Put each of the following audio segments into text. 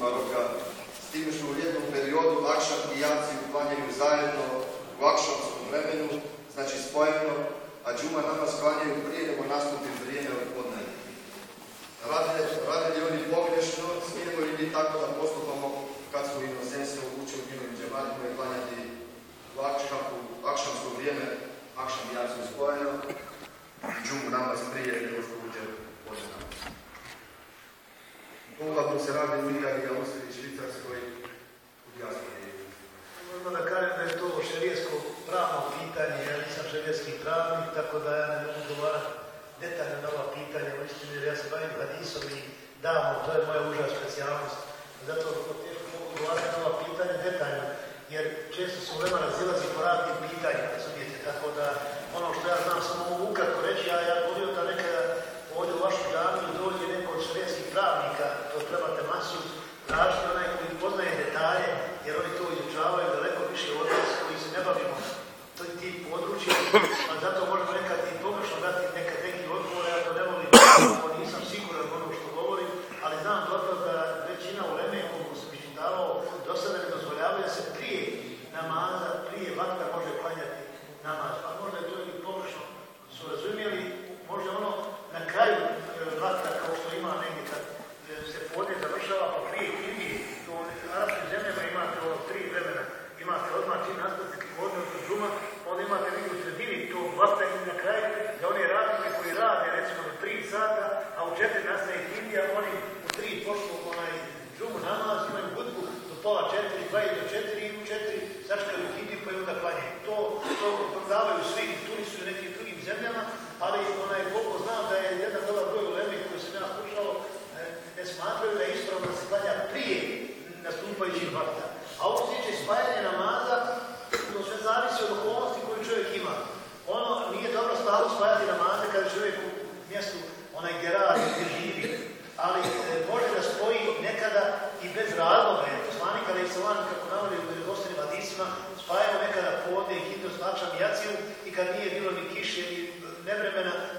Maroka, s tim što u jednom periodu Akšan i Janci uklanjaju zajedno u akšanskom vremenu, znači spojeno, a džuma nama sklanjaju prije nego nastupi vrijeme od podne. Rade, rade li oni pogrešno, smijemo li mi tako da postupamo kad smo inozemstvo učili njihovim džematima i klanjati u akšansko vrijeme, Lakšavsku i janci spojeno, džumu nama prije nego što uđe podne poglavno se radi u Italiji, Austriji, Švicarskoj, u dijaspori. Možda da kažem da je to šerijesko pravno pitanje, ja nisam šerijeski pravnik, tako da ja ne mogu govarati detaljno na ova pitanja, u istinu jer ja se bavim hadisom i damo, to je moja uža specijalnost. Zato teško mogu govarati na ova pitanja detaljno, jer često su vrema razilazi po raznim pitanjima, razumijete, tako da ono što ja znam samo ukratko reći, a ja volio da neka ovdje u vašu javnju dođu pravnika, to treba masu, tražiti onaj koji poznaje detalje, jer oni to izučavaju daleko više od nas koji se ne bavimo toj tim područjem, pa zato možda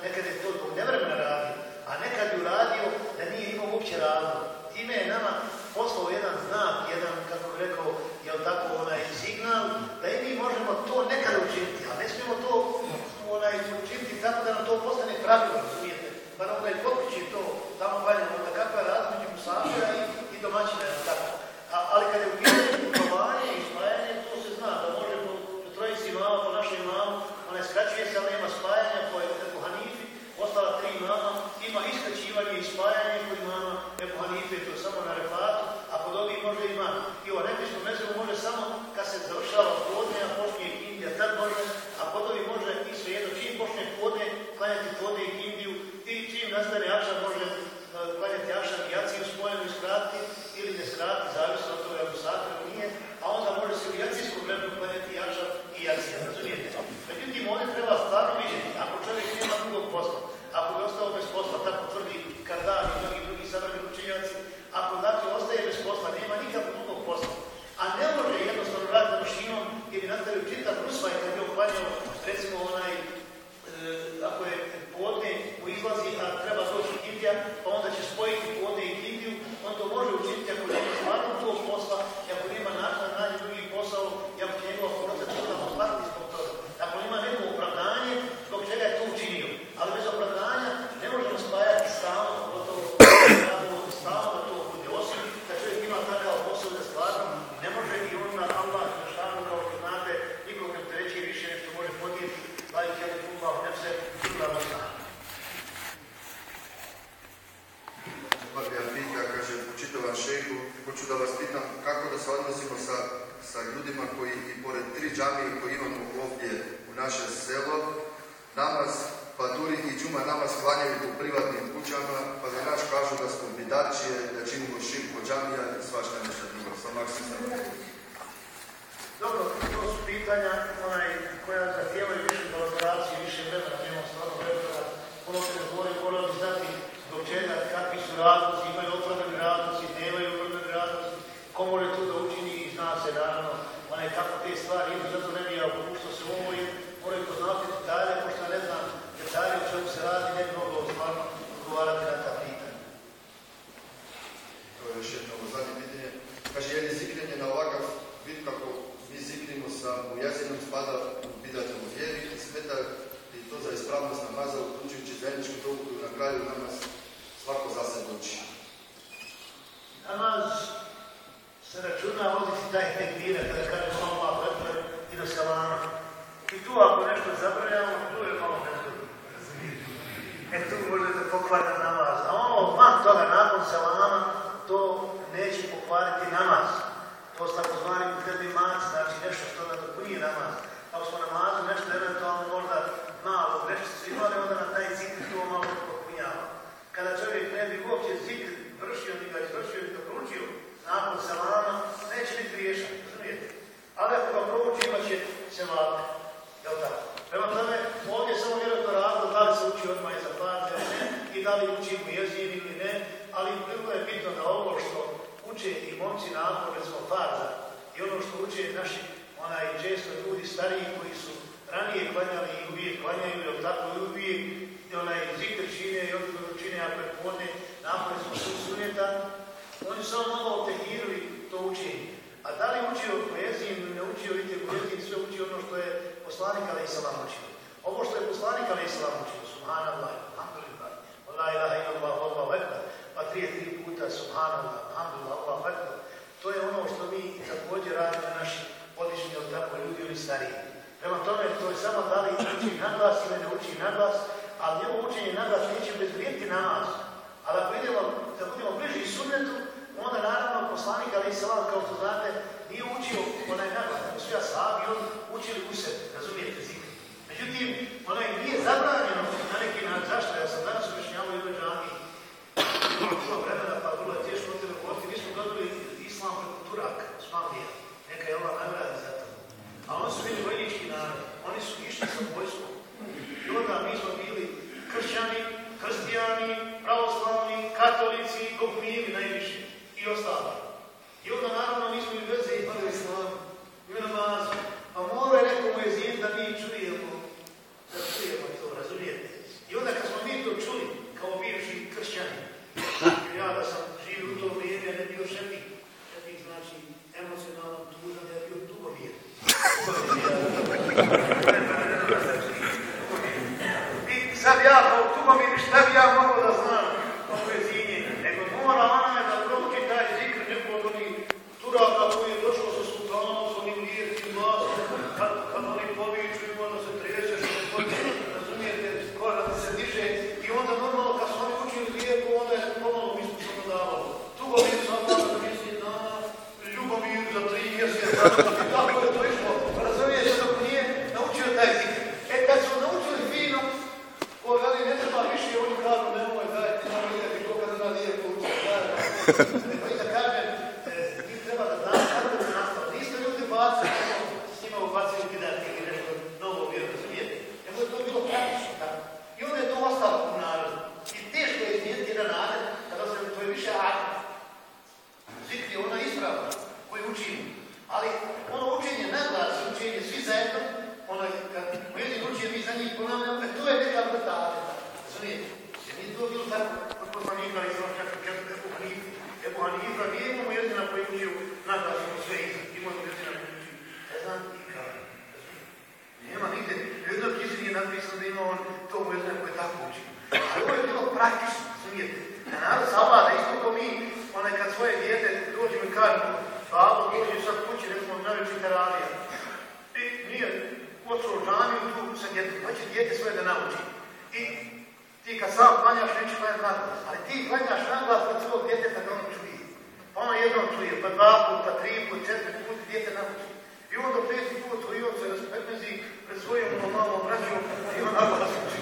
nekaj je to, toga, nakon salama, to neće pokvariti namaz. To su takozvani tebimac, znači nešto što nadopunije namaz. Ako smo namazu nešto eventualno možda malo grešicu imali, onda na taj zikr to malo popunjava. Kada čovjek ne bi uopće zikr vršio, ni ga izvršio, ni ga proučio, nakon salama, neće biti griješan, razumijete? Ali ako ga prouči, imat će se vladati. Jel tako? Prema tome, ovdje je samo vjerojatno razlog da li se uči odmah ili ne, i da li uči u jezin ili ne, ali prvo je bitno da ovo što uče i momci nakon, recimo, farza, i ono što uče naši, onaj, često ljudi stariji koji su ranije klanjali i uvijek klanjaju, tako, i uvijek i onaj zikr čine i odgovor čine, ako je podne, nakon smo su suneta, oni samo malo tehirili to učenje. A da li učio poeziju ili ne učio, vidite, poeziju sve učio ono što je poslanik Ali Isalam učio. Ovo što je poslanik Ali Isalam učio, subhanallah, la ilaha illallah, Allahu ekber, pa trije, tri puta, subhanallah, alhamdulillah, Allahu ekber. To je ono što mi također radimo naši podišnji, od tako ljudi ili stariji. Prema tome, to je samo da li uči naglas ili ne uči naglas, ali njegovo učenje naglas neće bezvrijeti namaz. Ali ako idemo, da budemo bliži sunnetu, onda naravno poslanik Ali Isalam, kao što znate, nije učio onaj naglas, nego su ja sahabi, on učili u sebi, razumijete zikr. Međutim, onaj nije zabranjeno na neki način, zašto? Ja sam danas objašnjavao jednoj džami, puno vremena, pa vrlo je teško od tebe govoriti, mi smo dobili islam preko Turaka, Osmanlija, neka je ova nagrada za to. A oni su bili vojnički narod, oni su išli sa vojskom. I onda mi smo bili kršćani, krstijani, pravoslavni, katolici, dogmini najviše i ostali. I onda naravno mi smo i veze imali islam, i namaz, pa mora je neko mu da mi čujemo, da čujemo to, razumijete? I onda kad smo mi to čuli, kao bivši kršćani, ja da sam živio u to vrijeme, ja ne bio šepik, šepik znači emocionalno tužan, ja bio dugovjer. I sad ja, kao tugomir, šta bi ja da znam o poezini? Nego mora onaj da prouči taj zikr neko od onih turaka koji je došao sa sultanom, sa onim lijetim glasom, kad, kad oni poviču i onda se trese, što ne počne, razumijete, koža ti se diže i onda normalno kad su oni učili lijepo, onda je pomalo mi smo se dodavali. Tugomir sam da misli na ljubomir za tri mjeseca, i tako je to išlo. Razumijete, dok nije naučio taj zikr. E, kad su naučili fino, ko veli, ne treba više, oni kažu, nemoj, daj, samo ide, i ko kad zna nije poučio, daj, Nego i da kažem, e, vi treba da znate kako da se nastavlja. Niste ljudi bacili, s njima ubacili kidatke ili nešto novo vjeru, razumijete? Nego je to bilo praktično tako. I onda je to ostalo u narodu. I teško je izmijeniti jedan narod, kada se to je više akt. Zikri je ona ispravna koju učimo. Ali ono učenje na glas, učenje svi zajedno, ono kad pojedin učije mi za njih ponavljamo, e to je neka vrta adeta. Razumijete? Jer nije to bilo tako kod poslanika i sam čak kad Ebu Hanifa. Ebu Hanifa nije imamo jedina koji učio na glas, imamo sve iza. Imamo jedina koji učio. Ne znam i kao. Nema nigde, jedno knjizi nije napisano da ima on to mu jedina koji tako uči. Ali ovo je bilo praktično, razumijete? Da narod savlada, isto ko mi, onaj kad svoje dijete dođemo i kažemo, babo, dođe sad kući, recimo, najveći teravija. I nije džamiju tu sa djetom, pa će dijete svoje da nauči. I ti kad sam klanjaš, neće klanjati naglas, ali ti klanjaš naglas od svog djeteta da ono čuje. Pa ono jednom čuje, pa dva put, pa tri put, četiri put, dijete nauči. I onda peti put koji on se raspetnezi pred svojom malom braćom i on naglas uči.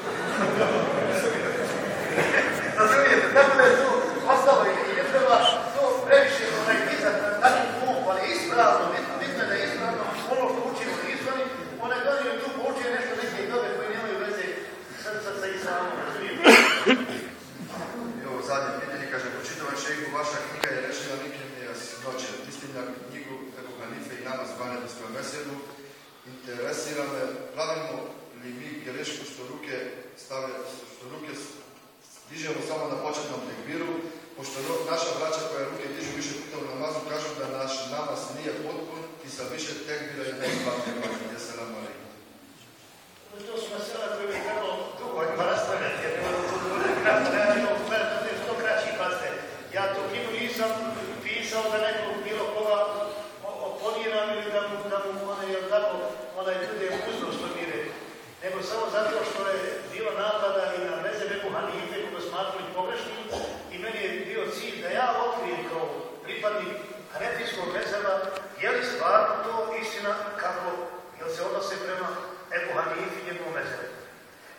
на книгу како халифе и нама зваре да сме весело, интересираме правилно ли ми грешко што руке ставе, што руке дижеме само на почетна текбиру, пошто наша врача која руке дижу више пута во намазу кажува да наш намаз не е потпун и са више текбира и не спатне пати. Тоа сме се на да кој би требало дуго, и zato što je bilo napada i na Mezebebu Hanife koga smatrali pogrešnim i meni je bio cilj da ja otkrijem kao pripadnik Hanefijskog mezeba je li stvarno to istina kako jel se odnose prema Ebu Hanifi i njegovom mezebu.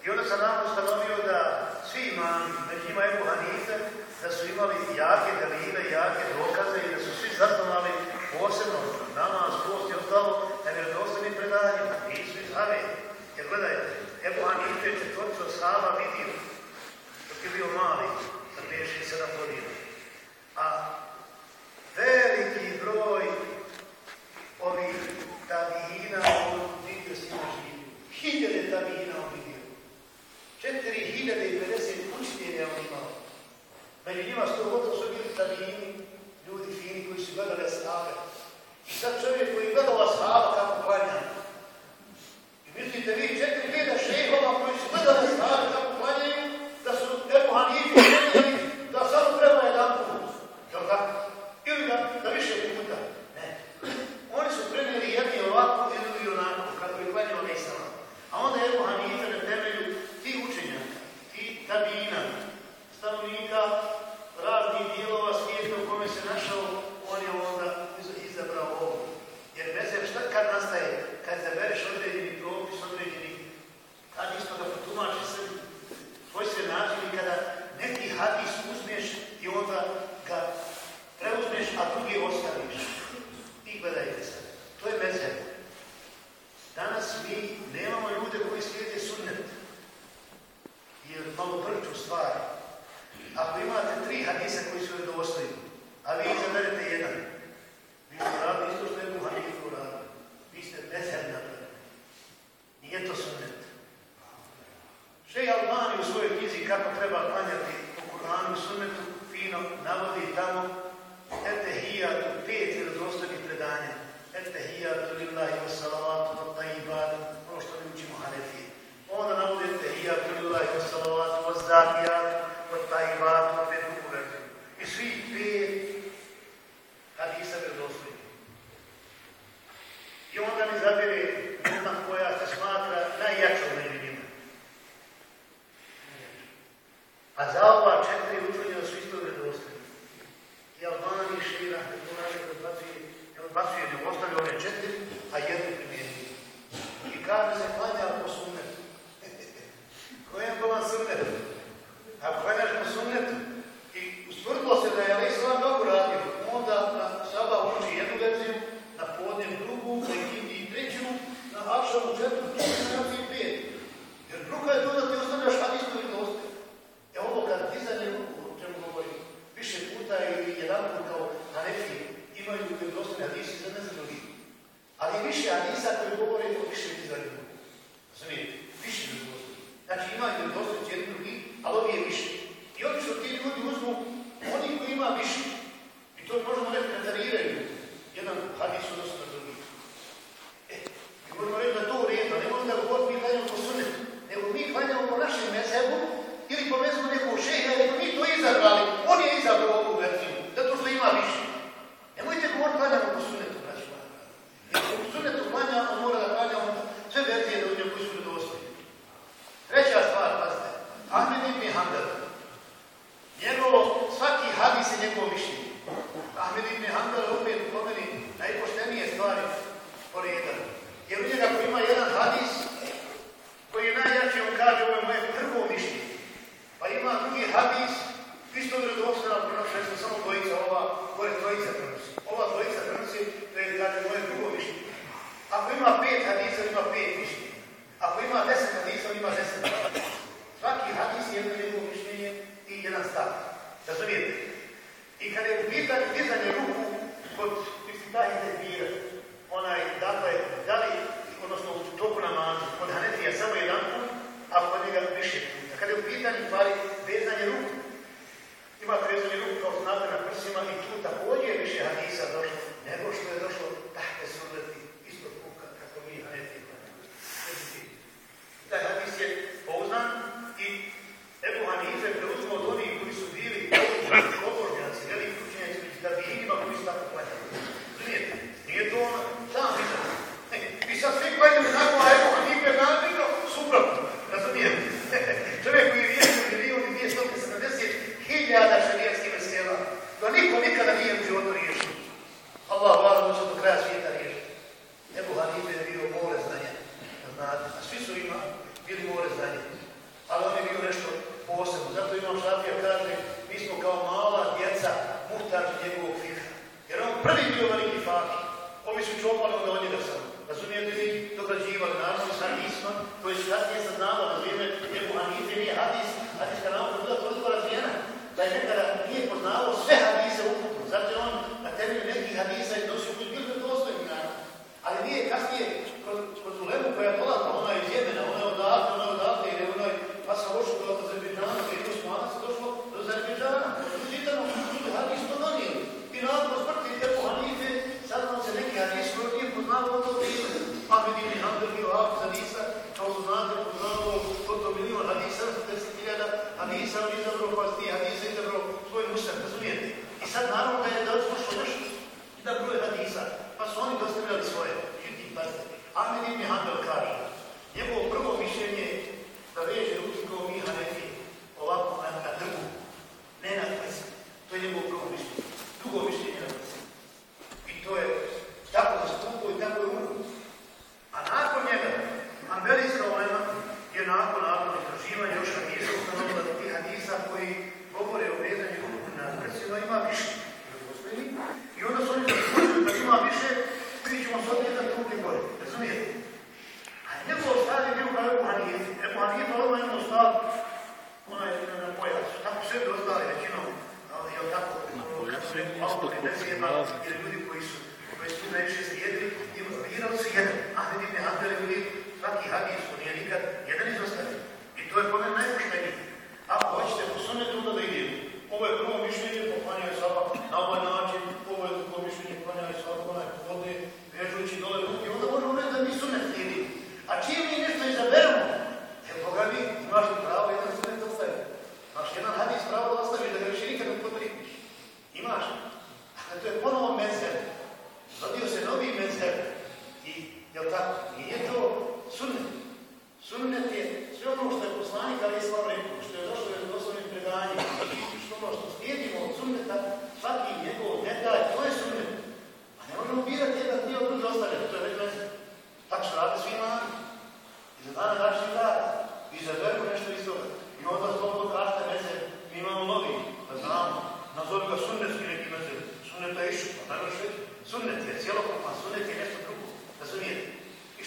I onda sam nam ustanovio da svi imani, među njima Ebu Hanife, da su imali jake delive, jake dokaze i da su svi zasnovali posebno namaz, post i ostalo, na vjerodostojnim predanjima, nisu iz Hane. Jer gledajte, Evo Hanife četvrcu slava vidio, dok je bio mali, sa 5-6-7 godina. A veliki broj ovih tabijina u vidio si njima živi. Hiljade tabijina on vidio. Četiri hiljade i pedeset učitelja on imao. Među njima sto godina su bili tabijini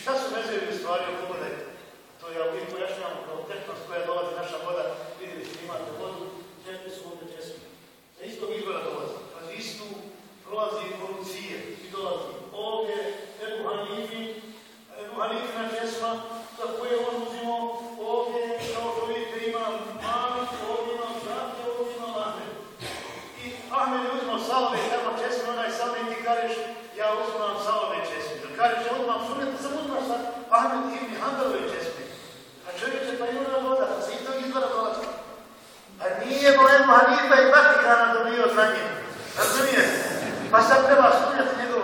Šta su rezervi u stvari, pogledajte. To je uvijek pojašnjamo kao tehnost koja dolazi naša voda, vidjeli ste imate vodu, četiri su ovdje česmi. Na istog izvora dolazi. Kroz istu prolazi evolucije i dolazi ovdje Ebu Hanifi, Ebu Hanifina česma, za koje on uzimo ovdje, kao što vidite ima mami, ovdje ima Zrati, ovdje ima Ahmed. I Ahmed uzima salve, tamo česme, onaj salve ti kareš, ja uzimam Finally, if you handle the testing, a čovjek će pa i ona voda, pa se i tog izvora dolazi. A nije Bolem Hanifa i Vatikana dobio za njim. Razumijete? Pa sad treba sumnjati njegov